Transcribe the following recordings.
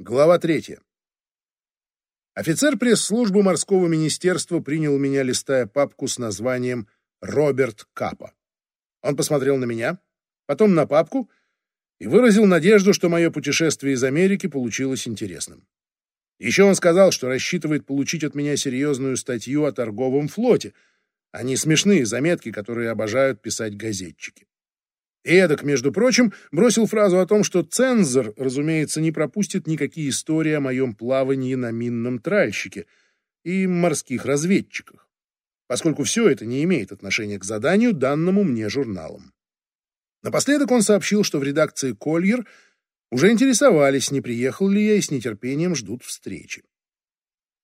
Глава третья. Офицер пресс-службы морского министерства принял меня, листая папку с названием «Роберт Капа». Он посмотрел на меня, потом на папку и выразил надежду, что мое путешествие из Америки получилось интересным. Еще он сказал, что рассчитывает получить от меня серьезную статью о торговом флоте, а не смешные заметки, которые обожают писать газетчики. Эдак, между прочим, бросил фразу о том, что цензор, разумеется, не пропустит никакие истории о моем плавании на минном тральщике и морских разведчиках, поскольку все это не имеет отношения к заданию, данному мне журналом. Напоследок он сообщил, что в редакции «Кольер» уже интересовались, не приехал ли я и с нетерпением ждут встречи.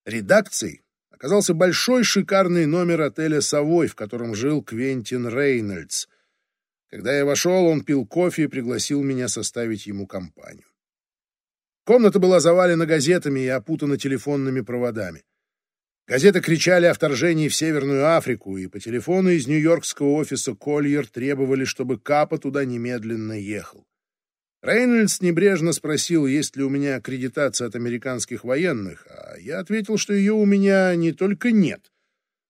Редакцией оказался большой шикарный номер отеля «Совой», в котором жил Квентин Рейнольдс — когда я вошел, он пил кофе и пригласил меня составить ему компанию. Комната была завалена газетами и опутана телефонными проводами. Газеты кричали о вторжении в Северную Африку, и по телефону из нью-йоркского офиса Кольер требовали, чтобы Капа туда немедленно ехал. Рейнольдс небрежно спросил, есть ли у меня аккредитация от американских военных, а я ответил, что ее у меня не только нет,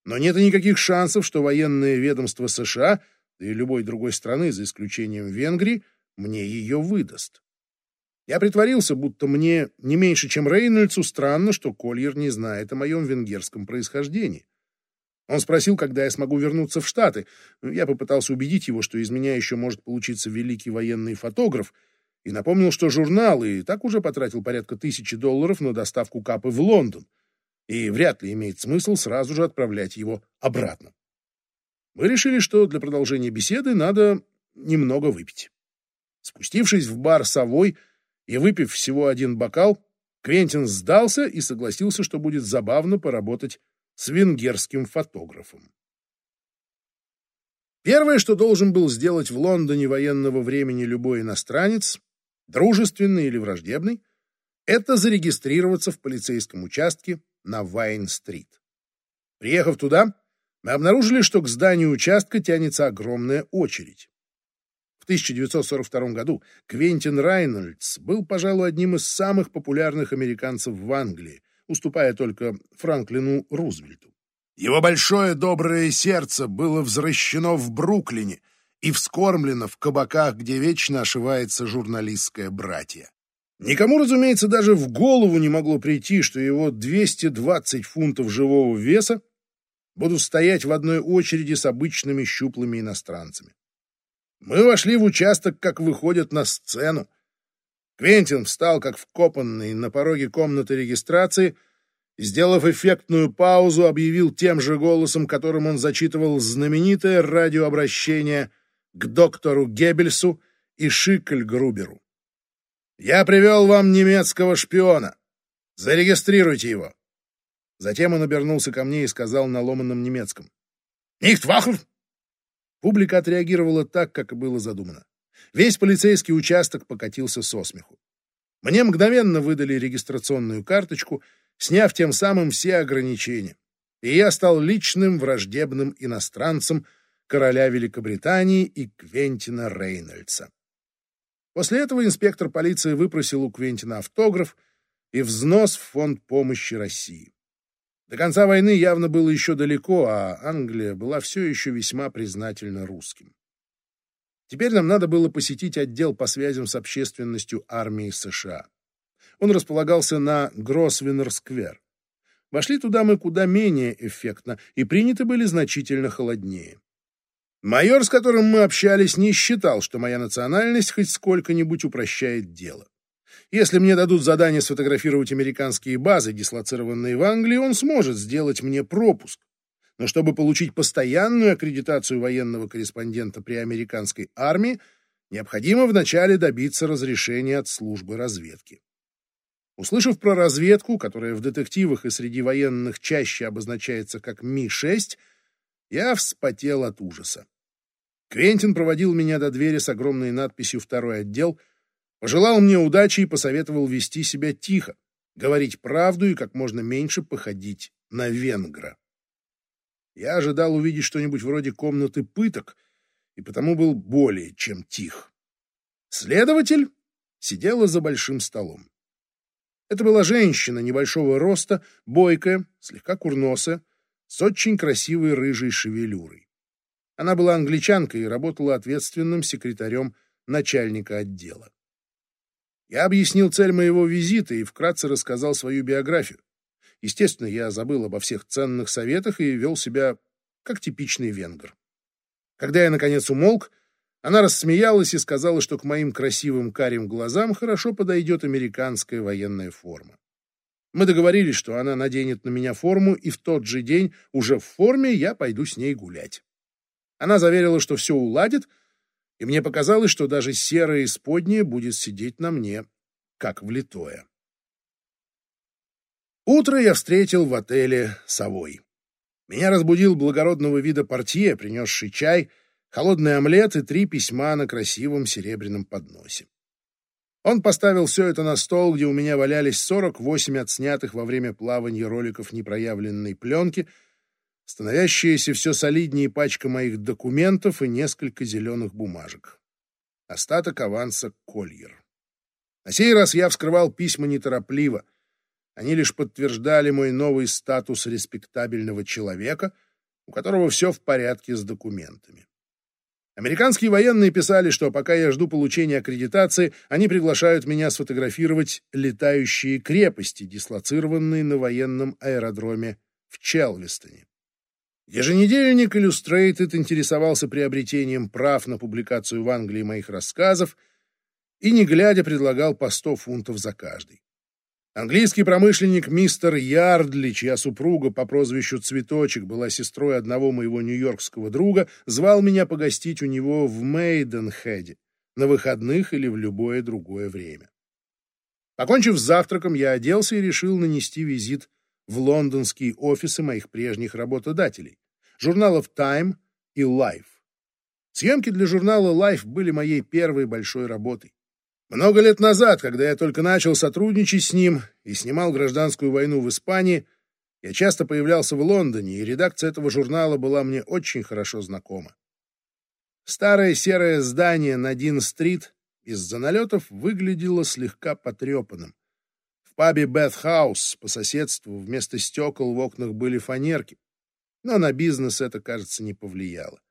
но нет и никаких шансов, что военное ведомство США — да и любой другой страны, за исключением Венгрии, мне ее выдаст. Я притворился, будто мне не меньше, чем Рейнольдсу, странно, что Кольер не знает о моем венгерском происхождении. Он спросил, когда я смогу вернуться в Штаты. Я попытался убедить его, что из меня еще может получиться великий военный фотограф, и напомнил, что журнал и так уже потратил порядка тысячи долларов на доставку капы в Лондон, и вряд ли имеет смысл сразу же отправлять его обратно мы решили, что для продолжения беседы надо немного выпить. Спустившись в бар «Совой» и выпив всего один бокал, Квентин сдался и согласился, что будет забавно поработать с венгерским фотографом. Первое, что должен был сделать в Лондоне военного времени любой иностранец, дружественный или враждебный, это зарегистрироваться в полицейском участке на Вайн-стрит. Приехав туда, обнаружили, что к зданию участка тянется огромная очередь. В 1942 году Квентин Райнольдс был, пожалуй, одним из самых популярных американцев в Англии, уступая только Франклину Рузвельту. Его большое доброе сердце было возвращено в Бруклине и вскормлено в кабаках, где вечно ошивается журналистское братье. Никому, разумеется, даже в голову не могло прийти, что его 220 фунтов живого веса буду стоять в одной очереди с обычными щуплыми иностранцами. Мы вошли в участок, как выходят на сцену. Квентин встал, как вкопанный, на пороге комнаты регистрации и, сделав эффектную паузу, объявил тем же голосом, которым он зачитывал знаменитое радиообращение к доктору Геббельсу и Шикль-Груберу. «Я привел вам немецкого шпиона. Зарегистрируйте его. Затем он обернулся ко мне и сказал на ломаном немецком. «Нихтвахр!» Публика отреагировала так, как и было задумано. Весь полицейский участок покатился со смеху. Мне мгновенно выдали регистрационную карточку, сняв тем самым все ограничения, и я стал личным враждебным иностранцем короля Великобритании и Квентина Рейнольдса. После этого инспектор полиции выпросил у Квентина автограф и взнос в фонд помощи России. До конца войны явно было еще далеко, а Англия была все еще весьма признательна русским. Теперь нам надо было посетить отдел по связям с общественностью армии США. Он располагался на Гросвеннер-сквер. Вошли туда мы куда менее эффектно и приняты были значительно холоднее. Майор, с которым мы общались, не считал, что моя национальность хоть сколько-нибудь упрощает дело. Если мне дадут задание сфотографировать американские базы, дислоцированные в Англии, он сможет сделать мне пропуск. Но чтобы получить постоянную аккредитацию военного корреспондента при американской армии, необходимо вначале добиться разрешения от службы разведки. Услышав про разведку, которая в детективах и среди военных чаще обозначается как Ми-6, я вспотел от ужаса. Квентин проводил меня до двери с огромной надписью «Второй отдел», Пожелал мне удачи и посоветовал вести себя тихо, говорить правду и как можно меньше походить на венгра. Я ожидал увидеть что-нибудь вроде комнаты пыток, и потому был более чем тих. Следователь сидела за большим столом. Это была женщина небольшого роста, бойкая, слегка курносая, с очень красивой рыжей шевелюрой. Она была англичанкой и работала ответственным секретарем начальника отдела. Я объяснил цель моего визита и вкратце рассказал свою биографию. Естественно, я забыл обо всех ценных советах и вел себя как типичный венгр. Когда я, наконец, умолк, она рассмеялась и сказала, что к моим красивым карим глазам хорошо подойдет американская военная форма. Мы договорились, что она наденет на меня форму, и в тот же день, уже в форме, я пойду с ней гулять. Она заверила, что все уладит, и мне показалось, что даже серое исподнее будет сидеть на мне, как влитое. Утро я встретил в отеле «Совой». Меня разбудил благородного вида портье, принесший чай, холодный омлет и три письма на красивом серебряном подносе. Он поставил все это на стол, где у меня валялись 48 отснятых во время плавания роликов непроявленной пленки, становящаяся все солиднее пачка моих документов и несколько зеленых бумажек. Остаток аванса Кольер. На сей раз я вскрывал письма неторопливо. Они лишь подтверждали мой новый статус респектабельного человека, у которого все в порядке с документами. Американские военные писали, что пока я жду получения аккредитации, они приглашают меня сфотографировать летающие крепости, дислоцированные на военном аэродроме в Челвистоне. Еженедельник Illustrated интересовался приобретением прав на публикацию в Англии моих рассказов и, не глядя, предлагал по 100 фунтов за каждый. Английский промышленник мистер Ярдли, чья супруга по прозвищу Цветочек была сестрой одного моего нью-йоркского друга, звал меня погостить у него в Мейденхеде на выходных или в любое другое время. Покончив с завтраком, я оделся и решил нанести визит в лондонские офисы моих прежних работодателей, журналов Time и Life. Съемки для журнала Life были моей первой большой работой. Много лет назад, когда я только начал сотрудничать с ним и снимал гражданскую войну в Испании, я часто появлялся в Лондоне, и редакция этого журнала была мне очень хорошо знакома. Старое серое здание на Дин-стрит из-за налетов выглядело слегка потрепанным. В пабе Бет Хаус по соседству вместо стекол в окнах были фанерки, но на бизнес это, кажется, не повлияло.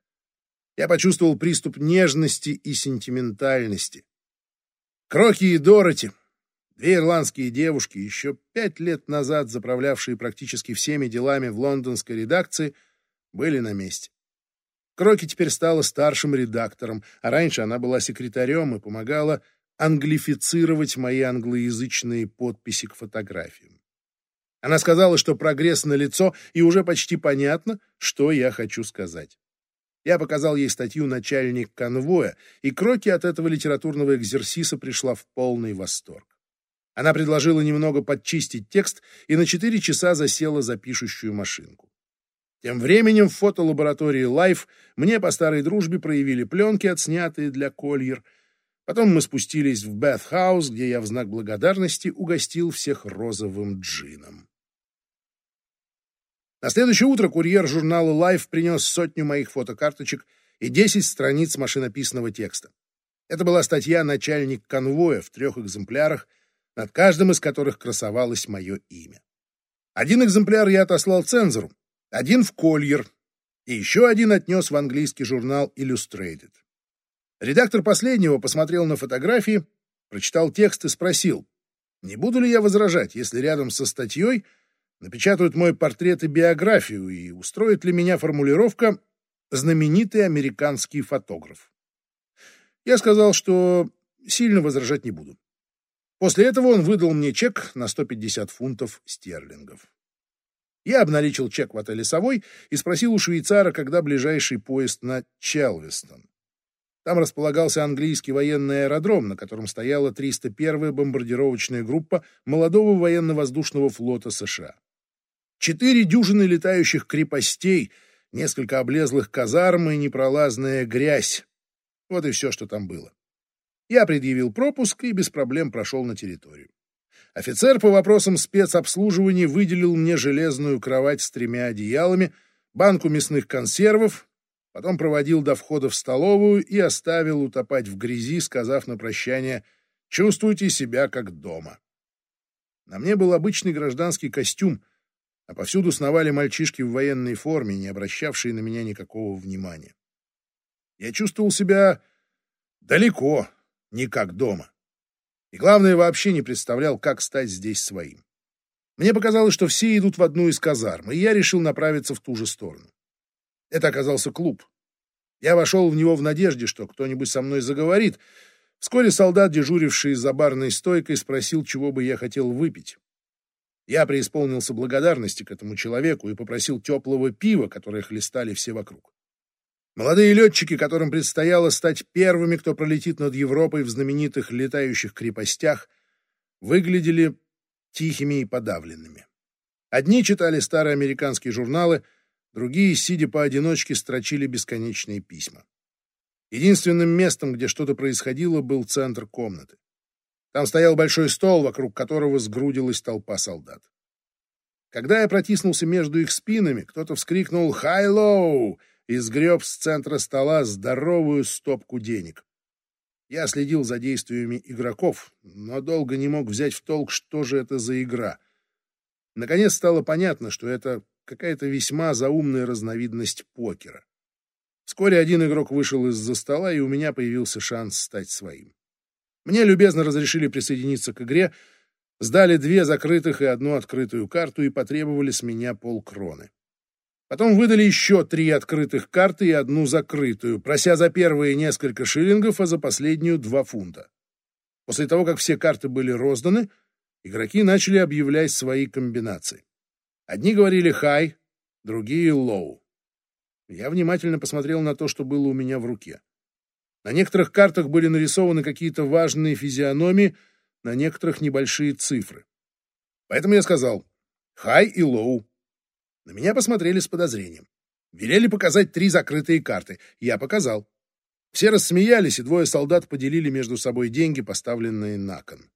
Я почувствовал приступ нежности и сентиментальности. Кроки и Дороти, две ирландские девушки, еще пять лет назад заправлявшие практически всеми делами в лондонской редакции, были на месте. Кроки теперь стала старшим редактором, а раньше она была секретарем и помогала англифицировать мои англоязычные подписи к фотографиям. Она сказала, что прогресс налицо, и уже почти понятно, что я хочу сказать. Я показал ей статью «Начальник конвоя», и Кроки от этого литературного экзерсиса пришла в полный восторг. Она предложила немного подчистить текст и на четыре часа засела за пишущую машинку. Тем временем в фотолаборатории Life мне по старой дружбе проявили пленки, отснятые для Кольер. Потом мы спустились в Бэт-хаус, где я в знак благодарности угостил всех розовым джином. На следующее утро курьер журнала Life принес сотню моих фотокарточек и 10 страниц машинописного текста. Это была статья «Начальник конвоя» в трех экземплярах, над каждым из которых красовалось мое имя. Один экземпляр я отослал цензору, один в Кольер, и еще один отнес в английский журнал Illustrated. Редактор последнего посмотрел на фотографии, прочитал текст и спросил, не буду ли я возражать, если рядом со статьей — напечатают мой портрет и биографию, и устроит ли меня формулировка «знаменитый американский фотограф». Я сказал, что сильно возражать не буду. После этого он выдал мне чек на 150 фунтов стерлингов. Я обналичил чек в отеле «Совой» и спросил у швейцара, когда ближайший поезд на Челвестон. Там располагался английский военный аэродром, на котором стояла 301-я бомбардировочная группа молодого военно-воздушного флота США. Четыре дюжины летающих крепостей, несколько облезлых казарм и непролазная грязь. Вот и все, что там было. Я предъявил пропуск и без проблем прошел на территорию. Офицер по вопросам спецобслуживания выделил мне железную кровать с тремя одеялами, банку мясных консервов, потом проводил до входа в столовую и оставил утопать в грязи, сказав на прощание «Чувствуйте себя как дома». На мне был обычный гражданский костюм, а повсюду сновали мальчишки в военной форме, не обращавшие на меня никакого внимания. Я чувствовал себя далеко, не как дома. И главное, вообще не представлял, как стать здесь своим. Мне показалось, что все идут в одну из казарм, и я решил направиться в ту же сторону. Это оказался клуб. Я вошел в него в надежде, что кто-нибудь со мной заговорит. Вскоре солдат, дежуривший за барной стойкой, спросил, чего бы я хотел выпить. Я преисполнился благодарности к этому человеку и попросил теплого пива, которое хлестали все вокруг. Молодые летчики, которым предстояло стать первыми, кто пролетит над Европой в знаменитых летающих крепостях, выглядели тихими и подавленными. Одни читали старые американские журналы, другие, сидя поодиночке, строчили бесконечные письма. Единственным местом, где что-то происходило, был центр комнаты. Там стоял большой стол, вокруг которого сгрудилась толпа солдат. Когда я протиснулся между их спинами, кто-то вскрикнул «High-low!» и сгреб с центра стола здоровую стопку денег. Я следил за действиями игроков, но долго не мог взять в толк, что же это за игра. Наконец стало понятно, что это какая-то весьма заумная разновидность покера. Вскоре один игрок вышел из-за стола, и у меня появился шанс стать своим. Мне любезно разрешили присоединиться к игре, сдали две закрытых и одну открытую карту и потребовали с меня полкроны. Потом выдали еще три открытых карты и одну закрытую, прося за первые несколько шиллингов, а за последнюю два фунта. После того, как все карты были розданы, игроки начали объявлять свои комбинации. Одни говорили «high», другие «low». Я внимательно посмотрел на то, что было у меня в руке. На некоторых картах были нарисованы какие-то важные физиономии, на некоторых небольшие цифры. Поэтому я сказал «high» и «low». На меня посмотрели с подозрением. Велели показать три закрытые карты. Я показал. Все рассмеялись, и двое солдат поделили между собой деньги, поставленные на кон.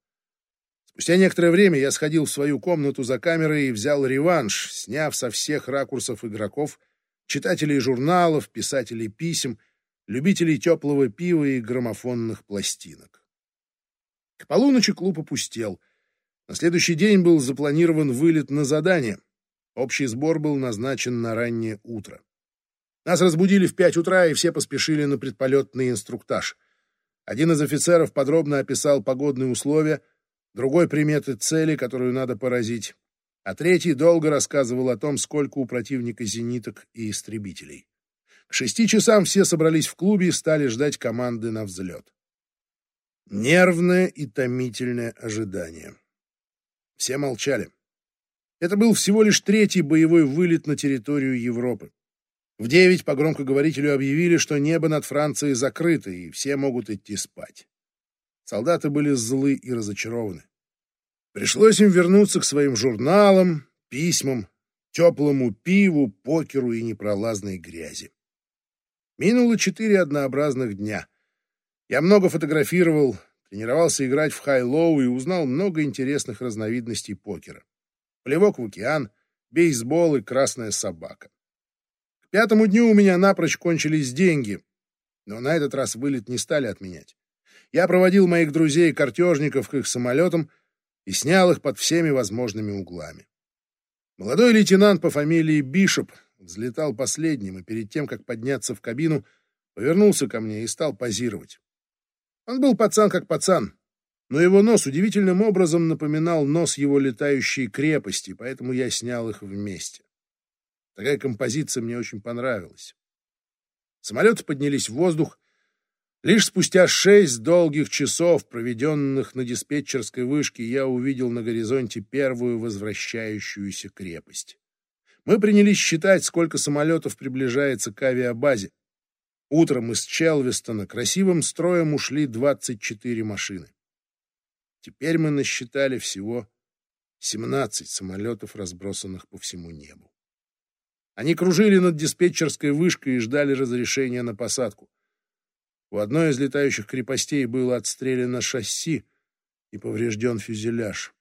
Спустя некоторое время я сходил в свою комнату за камерой и взял реванш, сняв со всех ракурсов игроков, читателей журналов, писателей писем, любителей теплого пива и граммофонных пластинок. К полуночи клуб опустел. На следующий день был запланирован вылет на задание. Общий сбор был назначен на раннее утро. Нас разбудили в пять утра, и все поспешили на предполетный инструктаж. Один из офицеров подробно описал погодные условия, другой — приметы цели, которую надо поразить, а третий долго рассказывал о том, сколько у противника зениток и истребителей. Шести часам все собрались в клубе и стали ждать команды на взлет. Нервное и томительное ожидание. Все молчали. Это был всего лишь третий боевой вылет на территорию Европы. В девять по громкоговорителю объявили, что небо над Францией закрыто, и все могут идти спать. Солдаты были злы и разочарованы. Пришлось им вернуться к своим журналам, письмам, теплому пиву, покеру и непролазной грязи. Минуло четыре однообразных дня. Я много фотографировал, тренировался играть в high-low и узнал много интересных разновидностей покера плевок в океан, бейсбол и красная собака. К пятому дню у меня напрочь кончились деньги, но на этот раз вылет не стали отменять. Я проводил моих друзей-картежников к их самолетам и снял их под всеми возможными углами. Молодой лейтенант по фамилии Бишоп взлетал последним, и перед тем, как подняться в кабину, повернулся ко мне и стал позировать. Он был пацан как пацан, но его нос удивительным образом напоминал нос его летающей крепости, поэтому я снял их вместе. Такая композиция мне очень понравилась. Самолеты поднялись в воздух. Лишь спустя шесть долгих часов, проведенных на диспетчерской вышке, я увидел на горизонте первую возвращающуюся крепость. Мы принялись считать, сколько самолетов приближается к авиабазе. Утром из Челвестона красивым строем ушли 24 машины. Теперь мы насчитали всего 17 самолетов, разбросанных по всему небу. Они кружили над диспетчерской вышкой и ждали разрешения на посадку. У одной из летающих крепостей было отстреляно шасси и поврежден фюзеляж.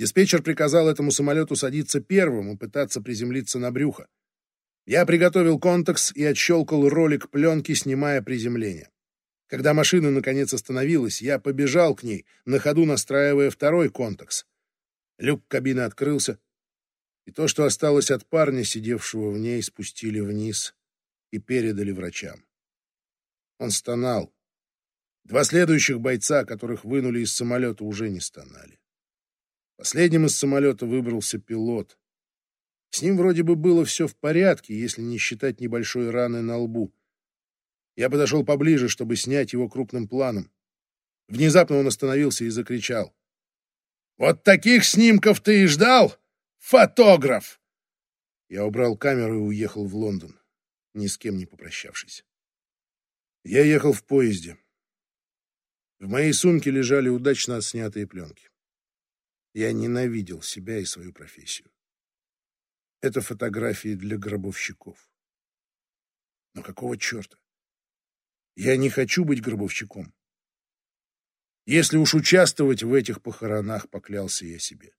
Диспетчер приказал этому самолету садиться первым и пытаться приземлиться на брюхо. Я приготовил контекс и отщелкал ролик пленки, снимая приземление. Когда машина наконец остановилась, я побежал к ней, на ходу настраивая второй контекс. Люк кабины открылся, и то, что осталось от парня, сидевшего в ней, спустили вниз и передали врачам. Он стонал. Два следующих бойца, которых вынули из самолета, уже не стонали. Последним из самолета выбрался пилот. С ним вроде бы было все в порядке, если не считать небольшой раны на лбу. Я подошел поближе, чтобы снять его крупным планом. Внезапно он остановился и закричал. «Вот таких снимков ты и ждал, фотограф!» Я убрал камеру и уехал в Лондон, ни с кем не попрощавшись. Я ехал в поезде. В моей сумке лежали удачно отснятые пленки. Я ненавидел себя и свою профессию. Это фотографии для гробовщиков. Но какого черта? Я не хочу быть гробовщиком. Если уж участвовать в этих похоронах, поклялся я себе,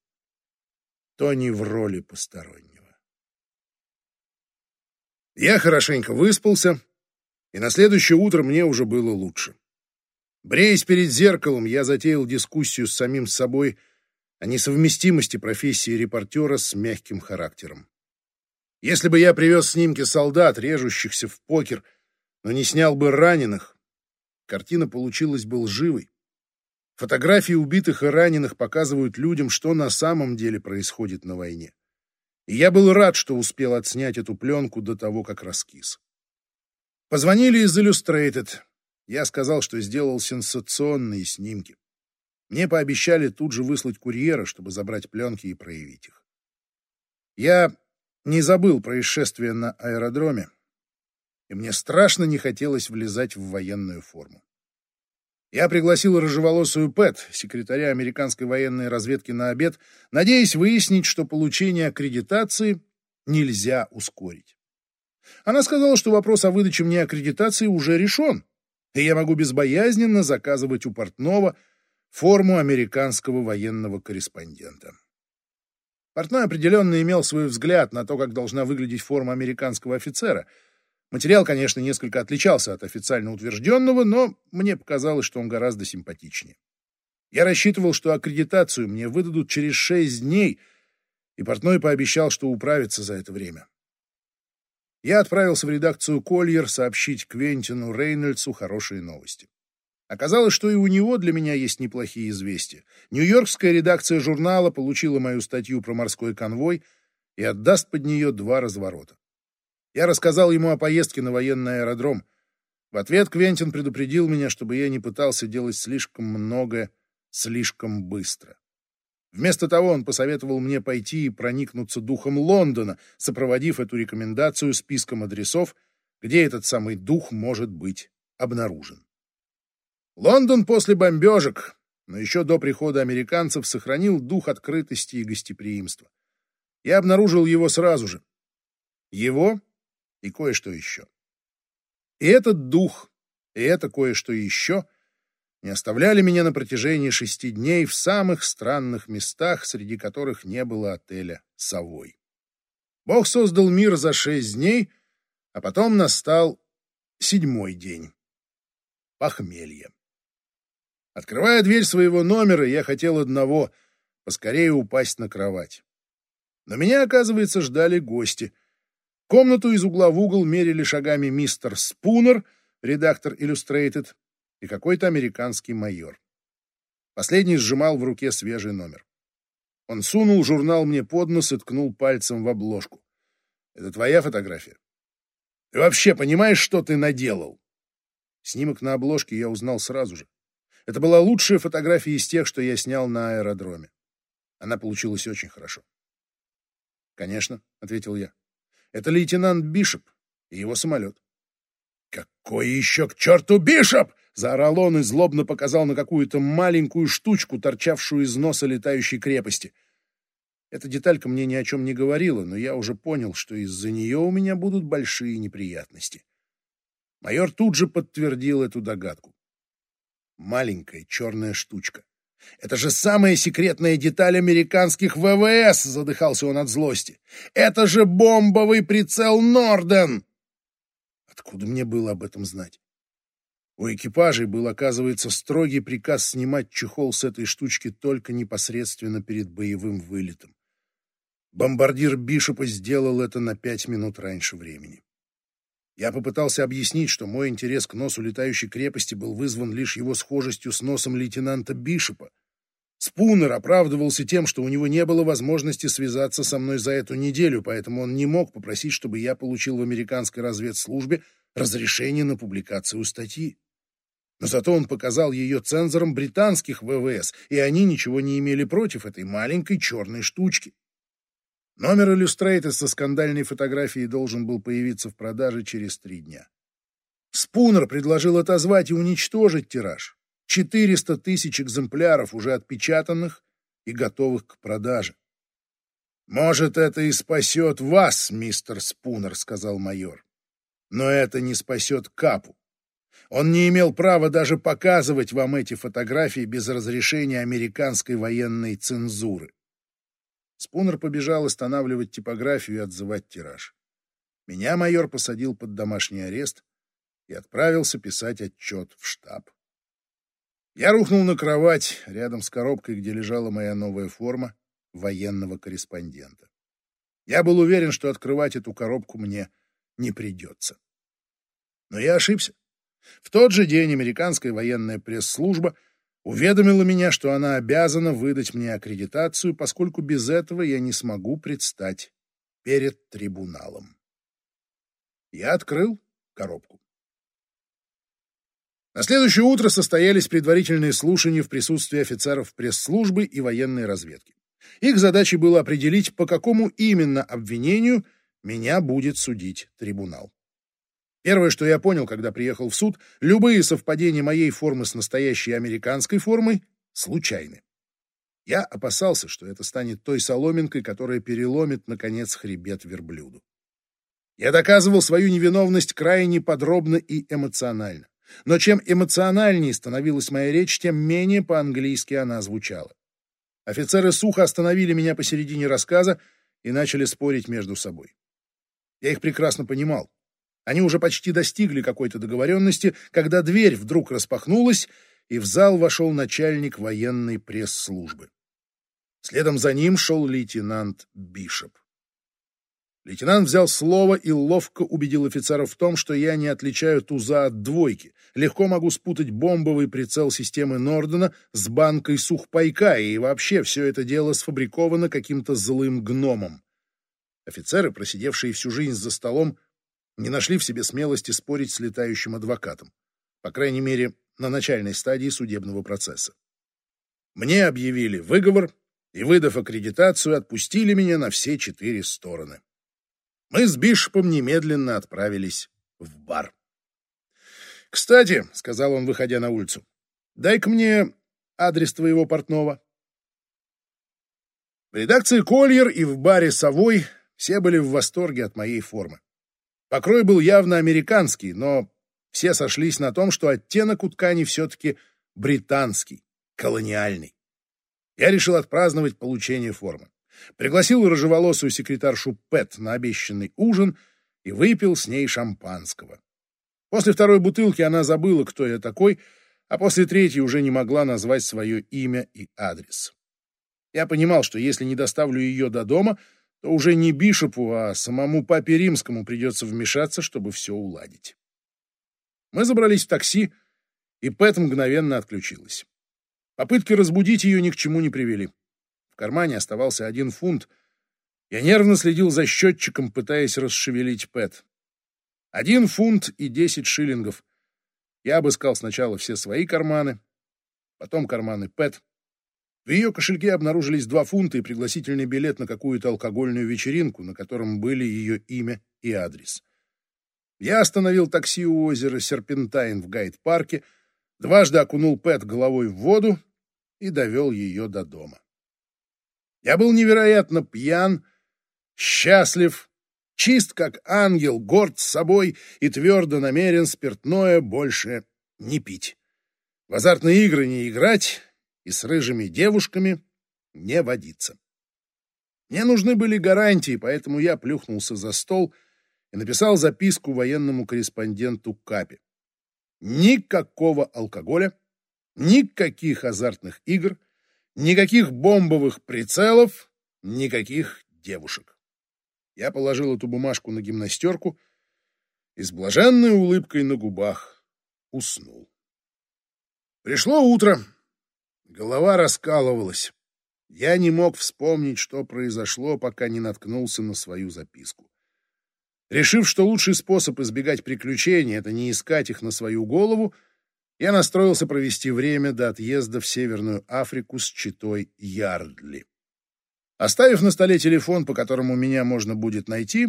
то не в роли постороннего. Я хорошенько выспался, и на следующее утро мне уже было лучше. Бреясь перед зеркалом, я затеял дискуссию с самим собой о несовместимости профессии репортера с мягким характером. Если бы я привез снимки солдат, режущихся в покер, но не снял бы раненых, картина получилась бы лживой. Фотографии убитых и раненых показывают людям, что на самом деле происходит на войне. И я был рад, что успел отснять эту пленку до того, как раскис. Позвонили из Illustrated. Я сказал, что сделал сенсационные снимки. Мне пообещали тут же выслать курьера, чтобы забрать пленки и проявить их. Я не забыл происшествие на аэродроме, и мне страшно не хотелось влезать в военную форму. Я пригласил рыжеволосую Пэт, секретаря американской военной разведки, на обед, надеясь выяснить, что получение аккредитации нельзя ускорить. Она сказала, что вопрос о выдаче мне аккредитации уже решен, и я могу безбоязненно заказывать у портного форму американского военного корреспондента. Портной определенно имел свой взгляд на то, как должна выглядеть форма американского офицера. Материал, конечно, несколько отличался от официально утвержденного, но мне показалось, что он гораздо симпатичнее. Я рассчитывал, что аккредитацию мне выдадут через шесть дней, и портной пообещал, что управится за это время. Я отправился в редакцию «Кольер» сообщить Квентину Рейнольдсу хорошие новости. Оказалось, что и у него для меня есть неплохие известия. Нью-Йоркская редакция журнала получила мою статью про морской конвой и отдаст под нее два разворота. Я рассказал ему о поездке на военный аэродром. В ответ Квентин предупредил меня, чтобы я не пытался делать слишком многое слишком быстро. Вместо того он посоветовал мне пойти и проникнуться духом Лондона, сопроводив эту рекомендацию списком адресов, где этот самый дух может быть обнаружен. Лондон после бомбежек, но еще до прихода американцев сохранил дух открытости и гостеприимства. Я обнаружил его сразу же. Его и кое-что еще. И этот дух, и это кое-что еще не оставляли меня на протяжении шести дней в самых странных местах, среди которых не было отеля «Совой». Бог создал мир за шесть дней, а потом настал седьмой день. Похмелье. Открывая дверь своего номера, я хотел одного — поскорее упасть на кровать. Но меня, оказывается, ждали гости. Комнату из угла в угол мерили шагами мистер Спунер, редактор Illustrated, и какой-то американский майор. Последний сжимал в руке свежий номер. Он сунул журнал мне под нос и ткнул пальцем в обложку. «Это твоя фотография? Ты вообще понимаешь, что ты наделал?» Снимок на обложке я узнал сразу же. Это была лучшая фотография из тех, что я снял на аэродроме. Она получилась очень хорошо. «Конечно», — ответил я. «Это лейтенант Бишоп и его самолет». «Какой еще к черту Бишоп?» — заорал он и злобно показал на какую-то маленькую штучку, торчавшую из носа летающей крепости. Эта деталька мне ни о чем не говорила, но я уже понял, что из-за нее у меня будут большие неприятности. Майор тут же подтвердил эту догадку маленькая черная штучка. «Это же самая секретная деталь американских ВВС!» — задыхался он от злости. «Это же бомбовый прицел Норден!» Откуда мне было об этом знать? У экипажей был, оказывается, строгий приказ снимать чехол с этой штучки только непосредственно перед боевым вылетом. Бомбардир Бишопа сделал это на пять минут раньше времени. Я попытался объяснить, что мой интерес к носу летающей крепости был вызван лишь его схожестью с носом лейтенанта Бишопа. Спунер оправдывался тем, что у него не было возможности связаться со мной за эту неделю, поэтому он не мог попросить, чтобы я получил в американской разведслужбе разрешение на публикацию статьи. Но зато он показал ее цензорам британских ВВС, и они ничего не имели против этой маленькой черной штучки. Номер Illustrated со скандальной фотографией должен был появиться в продаже через три дня. Спунер предложил отозвать и уничтожить тираж. 400 тысяч экземпляров, уже отпечатанных и готовых к продаже. «Может, это и спасет вас, мистер Спунер», — сказал майор. «Но это не спасет Капу. Он не имел права даже показывать вам эти фотографии без разрешения американской военной цензуры. Спунер побежал останавливать типографию и отзывать тираж. Меня майор посадил под домашний арест и отправился писать отчет в штаб. Я рухнул на кровать рядом с коробкой, где лежала моя новая форма военного корреспондента. Я был уверен, что открывать эту коробку мне не придется. Но я ошибся. В тот же день американская военная пресс-служба уведомила меня, что она обязана выдать мне аккредитацию, поскольку без этого я не смогу предстать перед трибуналом. Я открыл коробку. На следующее утро состоялись предварительные слушания в присутствии офицеров пресс-службы и военной разведки. Их задачей было определить, по какому именно обвинению меня будет судить трибунал. Первое, что я понял, когда приехал в суд, любые совпадения моей формы с настоящей американской формой случайны. Я опасался, что это станет той соломинкой, которая переломит, наконец, хребет верблюду. Я доказывал свою невиновность крайне подробно и эмоционально. Но чем эмоциональнее становилась моя речь, тем менее по-английски она звучала. Офицеры сухо остановили меня посередине рассказа и начали спорить между собой. Я их прекрасно понимал. Они уже почти достигли какой-то договоренности, когда дверь вдруг распахнулась, и в зал вошел начальник военной пресс-службы. Следом за ним шел лейтенант Бишоп. Лейтенант взял слово и ловко убедил офицеров в том, что я не отличаю туза от двойки, легко могу спутать бомбовый прицел системы Нордена с банкой сухпайка, и вообще все это дело сфабриковано каким-то злым гномом. Офицеры, просидевшие всю жизнь за столом, не нашли в себе смелости спорить с летающим адвокатом, по крайней мере, на начальной стадии судебного процесса. Мне объявили выговор и, выдав аккредитацию, отпустили меня на все четыре стороны. Мы с Бишопом немедленно отправились в бар. «Кстати», — сказал он, выходя на улицу, — «дай-ка мне адрес твоего портного». В редакции «Кольер» и в баре «Совой» все были в восторге от моей формы. Покрой был явно американский, но все сошлись на том, что оттенок у ткани все-таки британский, колониальный. Я решил отпраздновать получение формы. Пригласил рыжеволосую секретаршу Пэт на обещанный ужин и выпил с ней шампанского. После второй бутылки она забыла, кто я такой, а после третьей уже не могла назвать свое имя и адрес. Я понимал, что если не доставлю ее до дома — то уже не Бишопу, а самому папе римскому придется вмешаться, чтобы все уладить. Мы забрались в такси, и Пэт мгновенно отключилась. Попытки разбудить ее ни к чему не привели. В кармане оставался один фунт. Я нервно следил за счетчиком, пытаясь расшевелить Пэт. Один фунт и десять шиллингов. Я обыскал сначала все свои карманы, потом карманы Пэт, в ее кошельке обнаружились два фунта и пригласительный билет на какую-то алкогольную вечеринку, на котором были ее имя и адрес. Я остановил такси у озера Серпентайн в Гайд-парке, дважды окунул Пэт головой в воду и довел ее до дома. Я был невероятно пьян, счастлив, чист как ангел, горд с собой и твердо намерен спиртное больше не пить. В азартные игры не играть и с рыжими девушками не водиться. Мне нужны были гарантии, поэтому я плюхнулся за стол и написал записку военному корреспонденту Капе. Никакого алкоголя, никаких азартных игр, никаких бомбовых прицелов, никаких девушек. Я положил эту бумажку на гимнастерку и с блаженной улыбкой на губах уснул. Пришло утро. Голова раскалывалась. Я не мог вспомнить, что произошло, пока не наткнулся на свою записку. Решив, что лучший способ избегать приключений — это не искать их на свою голову, я настроился провести время до отъезда в Северную Африку с читой Ярдли. Оставив на столе телефон, по которому меня можно будет найти,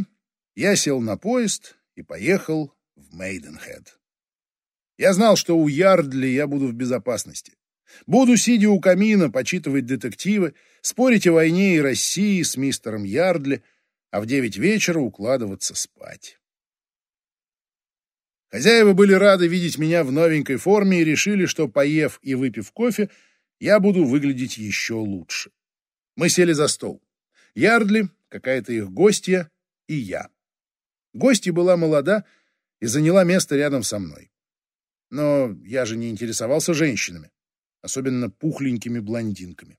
я сел на поезд и поехал в Мейденхед. Я знал, что у Ярдли я буду в безопасности. Буду, сидя у камина, почитывать детективы, спорить о войне и России с мистером Ярдли, а в девять вечера укладываться спать. Хозяева были рады видеть меня в новенькой форме и решили, что, поев и выпив кофе, я буду выглядеть еще лучше. Мы сели за стол. Ярдли, какая-то их гостья и я. Гостья была молода и заняла место рядом со мной. Но я же не интересовался женщинами, особенно пухленькими блондинками.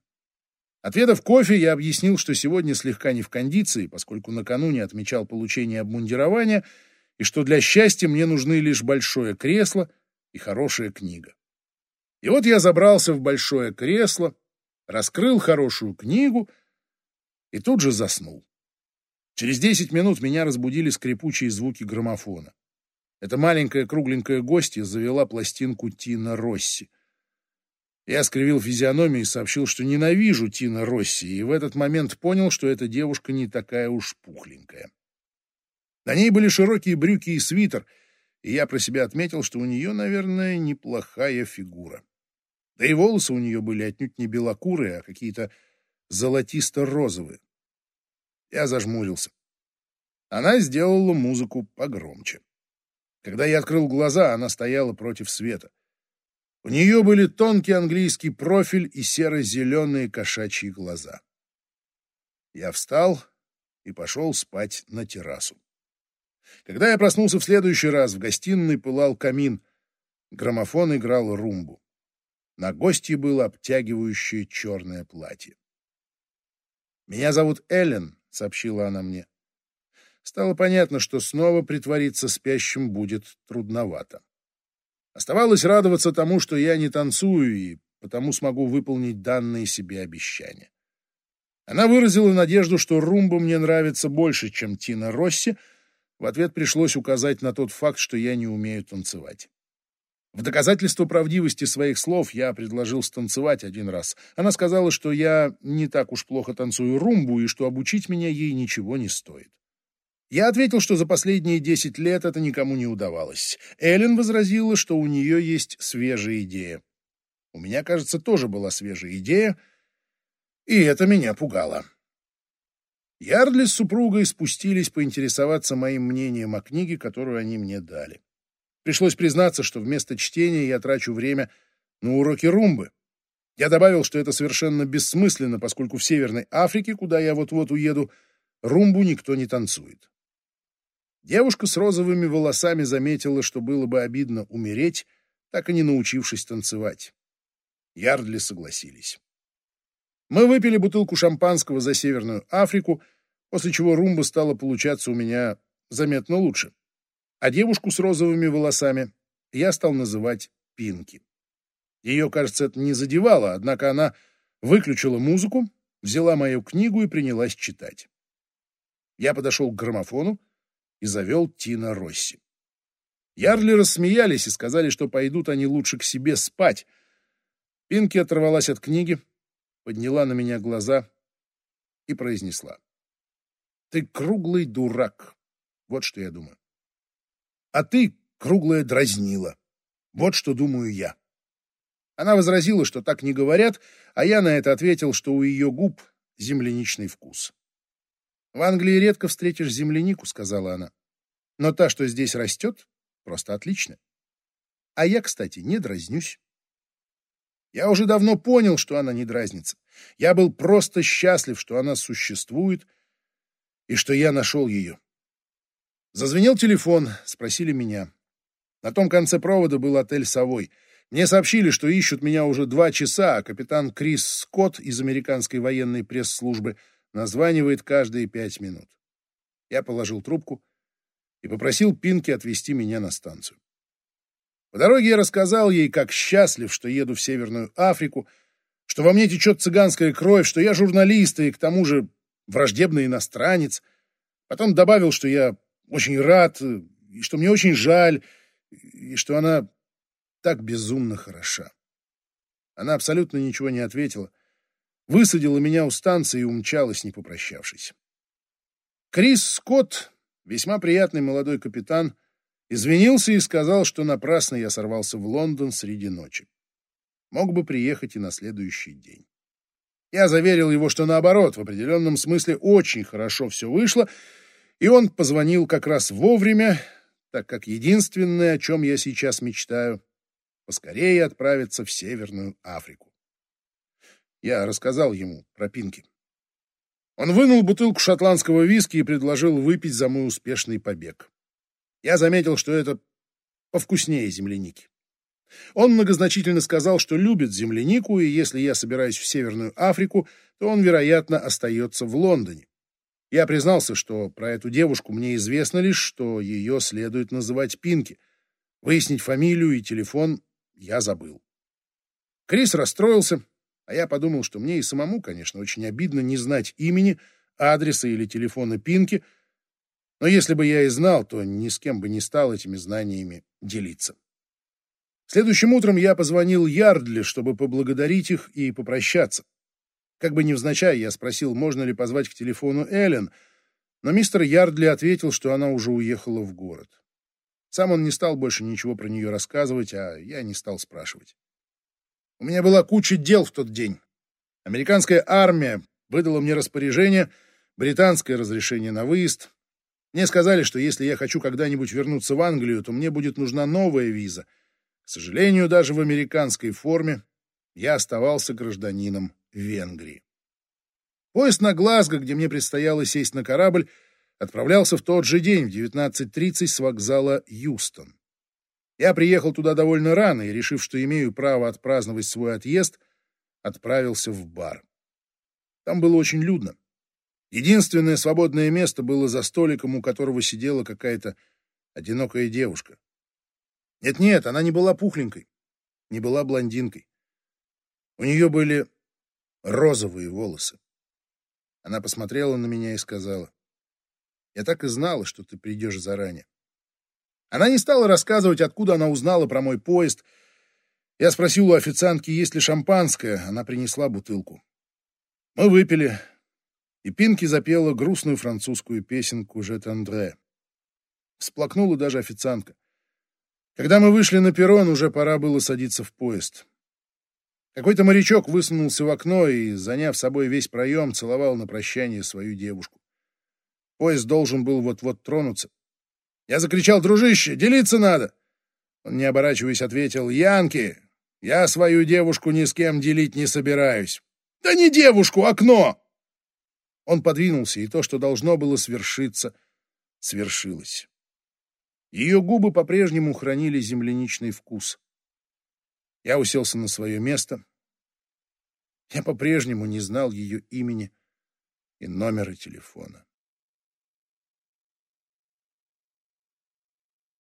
Отведав кофе, я объяснил, что сегодня слегка не в кондиции, поскольку накануне отмечал получение обмундирования, и что для счастья мне нужны лишь большое кресло и хорошая книга. И вот я забрался в большое кресло, раскрыл хорошую книгу и тут же заснул. Через десять минут меня разбудили скрипучие звуки граммофона. Эта маленькая кругленькая гостья завела пластинку Тина Росси. Я скривил физиономию и сообщил, что ненавижу Тина Росси, и в этот момент понял, что эта девушка не такая уж пухленькая. На ней были широкие брюки и свитер, и я про себя отметил, что у нее, наверное, неплохая фигура. Да и волосы у нее были отнюдь не белокурые, а какие-то золотисто-розовые. Я зажмурился. Она сделала музыку погромче. Когда я открыл глаза, она стояла против света. У нее были тонкий английский профиль и серо-зеленые кошачьи глаза. Я встал и пошел спать на террасу. Когда я проснулся в следующий раз, в гостиной пылал камин. Граммофон играл румбу. На гостье было обтягивающее черное платье. «Меня зовут Эллен», — сообщила она мне стало понятно, что снова притвориться спящим будет трудновато. Оставалось радоваться тому, что я не танцую и потому смогу выполнить данные себе обещания. Она выразила надежду, что румба мне нравится больше, чем Тина Росси. В ответ пришлось указать на тот факт, что я не умею танцевать. В доказательство правдивости своих слов я предложил станцевать один раз. Она сказала, что я не так уж плохо танцую румбу и что обучить меня ей ничего не стоит. Я ответил, что за последние десять лет это никому не удавалось. Эллен возразила, что у нее есть свежая идея. У меня, кажется, тоже была свежая идея, и это меня пугало. Ярдли с супругой спустились поинтересоваться моим мнением о книге, которую они мне дали. Пришлось признаться, что вместо чтения я трачу время на уроки румбы. Я добавил, что это совершенно бессмысленно, поскольку в Северной Африке, куда я вот-вот уеду, румбу никто не танцует. Девушка с розовыми волосами заметила, что было бы обидно умереть, так и не научившись танцевать. Ярдли согласились. Мы выпили бутылку шампанского за Северную Африку, после чего румба стала получаться у меня заметно лучше. А девушку с розовыми волосами я стал называть Пинки. Ее, кажется, это не задевало, однако она выключила музыку, взяла мою книгу и принялась читать. Я подошел к граммофону, и завел Тина Росси. Ярли рассмеялись и сказали, что пойдут они лучше к себе спать. Пинки оторвалась от книги, подняла на меня глаза и произнесла. «Ты круглый дурак. Вот что я думаю. А ты круглая дразнила. Вот что думаю я». Она возразила, что так не говорят, а я на это ответил, что у ее губ земляничный вкус. «В Англии редко встретишь землянику», — сказала она. «Но та, что здесь растет, просто отлично. А я, кстати, не дразнюсь». Я уже давно понял, что она не дразнится. Я был просто счастлив, что она существует и что я нашел ее. Зазвенел телефон, спросили меня. На том конце провода был отель «Совой». Мне сообщили, что ищут меня уже два часа, а капитан Крис Скотт из американской военной пресс-службы названивает каждые пять минут. Я положил трубку и попросил Пинки отвезти меня на станцию. По дороге я рассказал ей, как счастлив, что еду в Северную Африку, что во мне течет цыганская кровь, что я журналист и, к тому же, враждебный иностранец. Потом добавил, что я очень рад, и что мне очень жаль, и что она так безумно хороша. Она абсолютно ничего не ответила, высадила меня у станции и умчалась, не попрощавшись. Крис Скотт, весьма приятный молодой капитан, извинился и сказал, что напрасно я сорвался в Лондон среди ночи. Мог бы приехать и на следующий день. Я заверил его, что наоборот, в определенном смысле очень хорошо все вышло, и он позвонил как раз вовремя, так как единственное, о чем я сейчас мечтаю, поскорее отправиться в Северную Африку. Я рассказал ему про Пинки. Он вынул бутылку шотландского виски и предложил выпить за мой успешный побег. Я заметил, что это повкуснее земляники. Он многозначительно сказал, что любит землянику, и если я собираюсь в Северную Африку, то он, вероятно, остается в Лондоне. Я признался, что про эту девушку мне известно лишь, что ее следует называть Пинки. Выяснить фамилию и телефон я забыл. Крис расстроился, а я подумал, что мне и самому, конечно, очень обидно не знать имени, адреса или телефона Пинки, но если бы я и знал, то ни с кем бы не стал этими знаниями делиться. Следующим утром я позвонил Ярдли, чтобы поблагодарить их и попрощаться. Как бы невзначай, я спросил, можно ли позвать к телефону Эллен, но мистер Ярдли ответил, что она уже уехала в город. Сам он не стал больше ничего про нее рассказывать, а я не стал спрашивать. У меня была куча дел в тот день. Американская армия выдала мне распоряжение, британское разрешение на выезд. Мне сказали, что если я хочу когда-нибудь вернуться в Англию, то мне будет нужна новая виза. К сожалению, даже в американской форме я оставался гражданином Венгрии. Поезд на Глазго, где мне предстояло сесть на корабль, отправлялся в тот же день в 19.30 с вокзала Юстон. Я приехал туда довольно рано и, решив, что имею право отпраздновать свой отъезд, отправился в бар. Там было очень людно. Единственное свободное место было за столиком, у которого сидела какая-то одинокая девушка. Нет-нет, она не была пухленькой, не была блондинкой. У нее были розовые волосы. Она посмотрела на меня и сказала, «Я так и знала, что ты придешь заранее. Она не стала рассказывать, откуда она узнала про мой поезд. Я спросил у официантки, есть ли шампанское. Она принесла бутылку. Мы выпили, и Пинки запела грустную французскую песенку «Жет Андре». Всплакнула даже официантка. Когда мы вышли на перрон, уже пора было садиться в поезд. Какой-то морячок высунулся в окно и, заняв собой весь проем, целовал на прощание свою девушку. Поезд должен был вот-вот тронуться. Я закричал, дружище, делиться надо. Он, не оборачиваясь, ответил, Янки, я свою девушку ни с кем делить не собираюсь. Да не девушку, окно! Он подвинулся, и то, что должно было свершиться, свершилось. Ее губы по-прежнему хранили земляничный вкус. Я уселся на свое место. Я по-прежнему не знал ее имени и номера телефона.